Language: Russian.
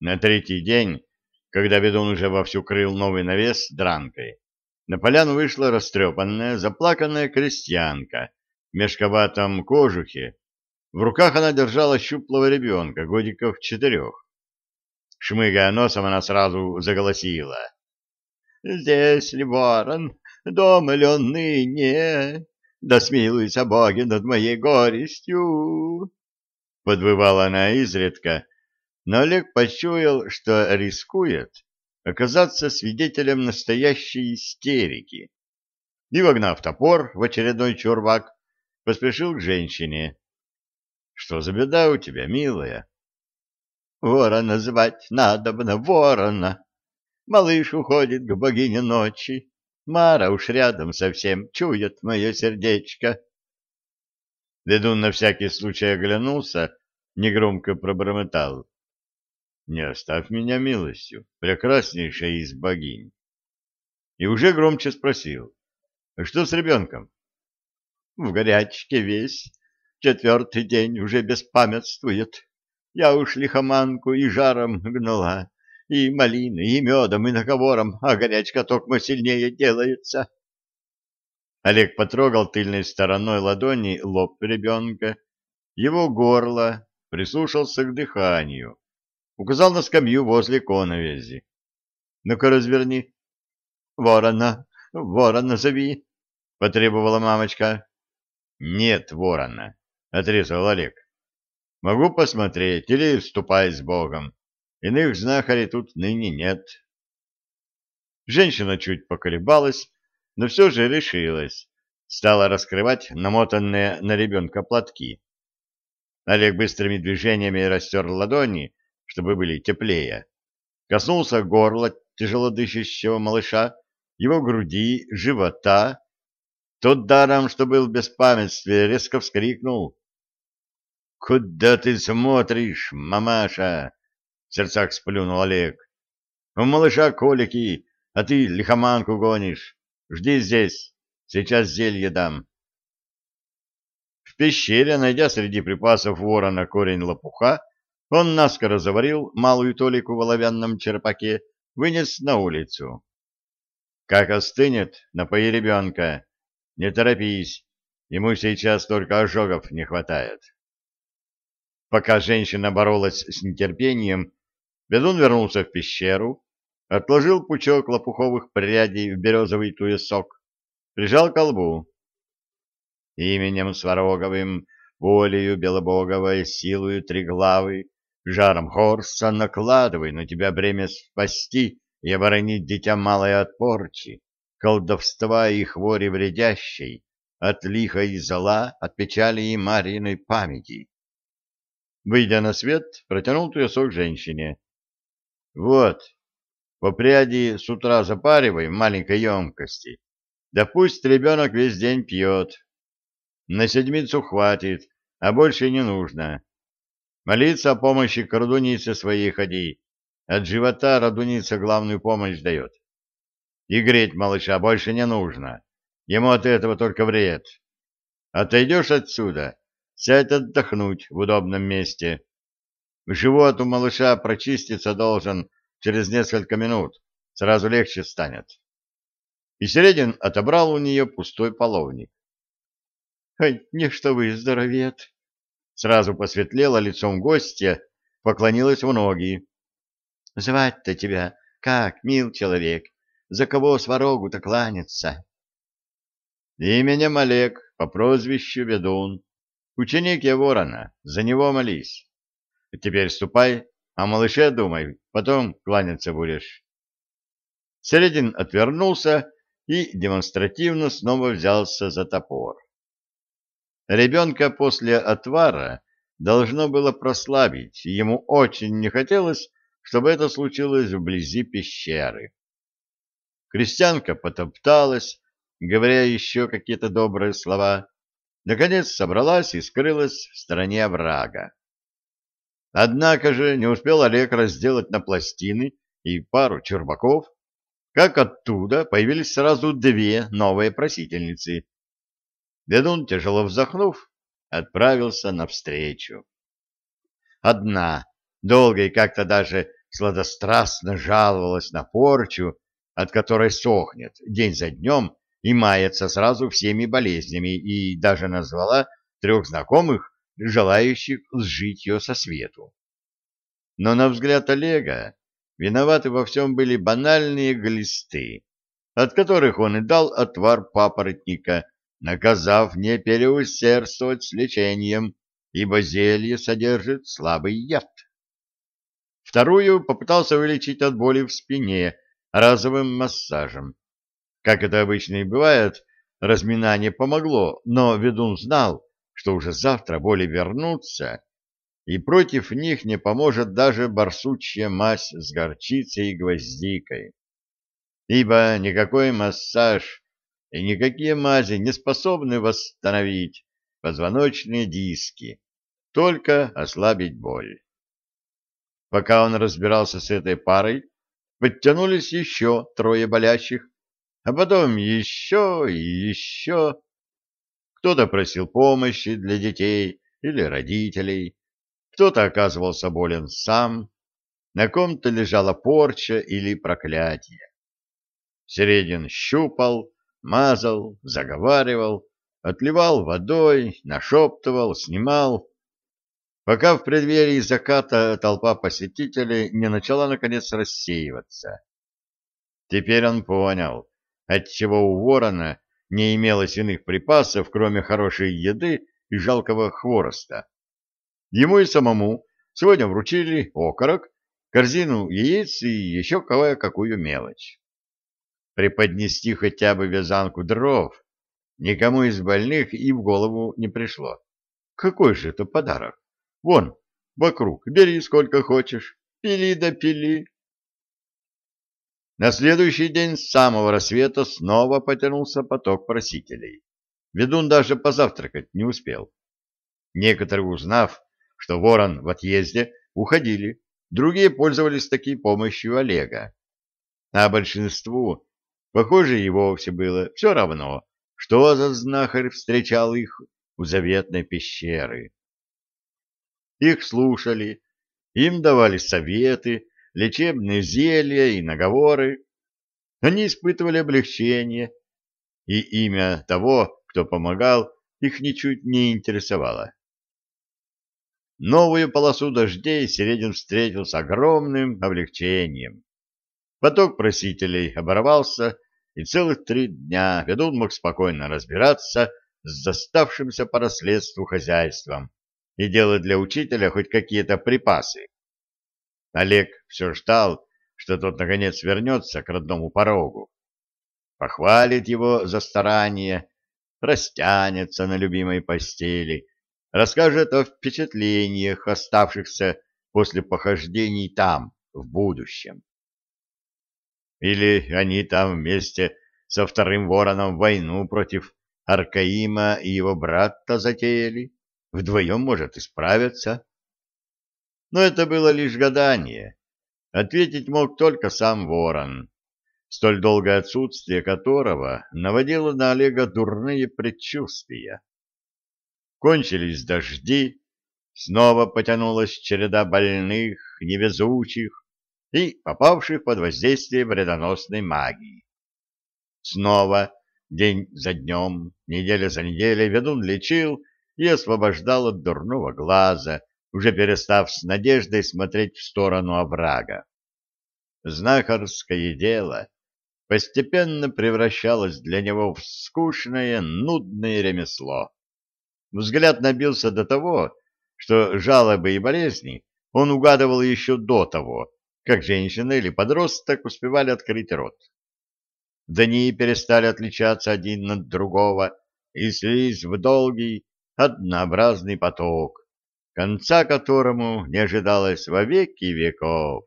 На третий день, когда ведун уже вовсю крыл новый навес дранкой, на поляну вышла растрепанная, заплаканная крестьянка в мешковатом кожухе. В руках она держала щуплого ребенка, годиков четырех. Шмыгая носом, она сразу заголосила. «Здесь ли ворон? Дома ли он ныне? Да смилуйся боги над моей горестью!» Подвывала она изредка, но Олег почуял, что рискует оказаться свидетелем настоящей истерики. И, вогнав топор в очередной чурбак, поспешил к женщине. — Что за беда у тебя, милая? — Ворона звать надобно, ворона. Малыш уходит к богине ночи. Мара уж рядом совсем чует мое сердечко. Ведун на всякий случай оглянулся, негромко пробормотал. Не оставь меня милостью, прекраснейшая из богинь. И уже громче спросил, «А что с ребенком? В горячке весь, четвертый день уже беспамятствует. Я уж лихоманку и жаром гнала, и малиной, и медом, и наговором, а горячка токмо сильнее делается. Олег потрогал тыльной стороной ладони лоб ребенка, его горло, прислушался к дыханию указал на скамью возле коновязи. — Ну-ка разверни. — Ворона, ворона зови, — потребовала мамочка. — Нет ворона, — отрезал Олег. — Могу посмотреть или ступай с Богом. Иных знахарей тут ныне нет. Женщина чуть поколебалась, но все же решилась. Стала раскрывать намотанные на ребенка платки. Олег быстрыми движениями растер ладони, чтобы были теплее. Коснулся горла тяжело дышащего малыша, его груди, живота. Тот даром, что был в беспамятстве, резко вскрикнул. — Куда ты смотришь, мамаша? — в сердцах сплюнул Олег. — У малыша колики, а ты лихоманку гонишь. Жди здесь, сейчас зелье дам. В пещере, найдя среди припасов ворона корень лопуха, он наскоро заварил малую толику в оловянном черпаке, вынес на улицу. Как остынет, напои ребенка. Не торопись, ему сейчас только ожогов не хватает. Пока женщина боролась с нетерпением, ведун вернулся в пещеру, отложил пучок лопуховых прядей в березовый туесок, прижал к колбу. Именем Свароговым, волею Белобоговой, силою Триглавы, жаром Хорса накладывай на тебя бремя спасти и оборонить дитя малое от порчи, колдовства и хвори вредящей, от лиха и зла, от печали и Марьиной памяти. Выйдя на свет, протянул туесок женщине. Вот, по пряди с утра запаривай в маленькой емкости, да пусть ребенок весь день пьет. На седмицу хватит, а больше не нужно. Молиться о помощи к родунице своей ходи. От живота родуница главную помощь дает. И греть малыша больше не нужно. Ему от этого только вред. Отойдешь отсюда, сядь отдохнуть в удобном месте. Живот у малыша прочиститься должен через несколько минут. Сразу легче станет. И Середин отобрал у нее пустой половник. — Ай, не что вы, здоровет! Сразу посветлело лицом гостя, поклонилась в ноги. — Звать-то тебя как, мил человек? За кого сварогу-то кланяться? — Именем Олег, по прозвищу Ведун. Ученик я ворона, за него молись. Теперь ступай, а малыше думай, потом кланяться будешь. Середин отвернулся и демонстративно снова взялся за топор. Ребенка после отвара должно было прослабить, ему очень не хотелось, чтобы это случилось вблизи пещеры. Крестьянка потопталась, говоря еще какие-то добрые слова, наконец собралась и скрылась в стороне врага. Однако же не успел Олег разделать на пластины и пару чербаков, как оттуда появились сразу две новые просительницы Ведун, тяжело вздохнув, отправился навстречу. Одна, долго и как-то даже сладострастно жаловалась на порчу, от которой сохнет день за днем и мается сразу всеми болезнями, и даже назвала трех знакомых, желающих сжить ее со свету. Но на взгляд Олега виноваты во всем были банальные глисты, от которых он и дал отвар папоротника, наказав не переусердствовать с лечением, ибо зелье содержит слабый яд. Вторую попытался вылечить от боли в спине разовым массажем. Как это обычно и бывает, разминание помогло, но ведун знал, что уже завтра боли вернутся, и против них не поможет даже барсучья мазь с горчицей и гвоздикой. Ибо никакой массаж и никакие мази не способны восстановить позвоночные диски, только ослабить боль. Пока он разбирался с этой парой, подтянулись еще трое болящих, а потом еще и еще. Кто-то просил помощи для детей или родителей, кто-то оказывался болен сам, на ком-то лежала порча или проклятие. Середин щупал, мазал, заговаривал, отливал водой, нашептывал, снимал, пока в преддверии заката толпа посетителей не начала наконец рассеиваться. Теперь он понял, отчего у ворона не имелось иных припасов, кроме хорошей еды и жалкого хвороста. Ему и самому сегодня вручили окорок, корзину яиц и еще кое-какую мелочь. Преподнести хотя бы вязанку дров никому из больных и в голову не пришло. Какой же это подарок? Вон, вокруг, бери сколько хочешь, пили да пили. На следующий день с самого рассвета снова потянулся поток просителей. Ведун даже позавтракать не успел. Некоторые, узнав, что ворон в отъезде, уходили, другие пользовались такой помощью Олега. А большинству, похоже, и вовсе было все равно, что за знахарь встречал их у заветной пещеры. Их слушали, им давали советы, лечебные зелья и наговоры. Они испытывали облегчение, и имя того, кто помогал, их ничуть не интересовало. Новую полосу дождей Середин встретил с огромным облегчением. Поток просителей оборвался, и целых три дня ведун мог спокойно разбираться с заставшимся по наследству хозяйством и делать для учителя хоть какие-то припасы. Олег все ждал, что тот наконец вернется к родному порогу. Похвалит его за старание, растянется на любимой постели, расскажет о впечатлениях, оставшихся после похождений там, в будущем. Или они там вместе со вторым вороном войну против Аркаима и его брата затеяли, вдвоем, может, и справятся. Но это было лишь гадание. Ответить мог только сам ворон, столь долгое отсутствие которого наводило на Олега дурные предчувствия. Кончились дожди, снова потянулась череда больных, невезучих и попавших под воздействие вредоносной магии. Снова, день за днем, неделя за неделей, ведун лечил и освобождал от дурного глаза, уже перестав с надеждой смотреть в сторону оврага. Знахарское дело постепенно превращалось для него в скучное, нудное ремесло. Взгляд набился до того, что жалобы и болезни он угадывал еще до того, как женщина или подросток успевали открыть рот. Дни перестали отличаться один от другого и слились в долгий, однообразный поток, конца которому не ожидалось во веки веков.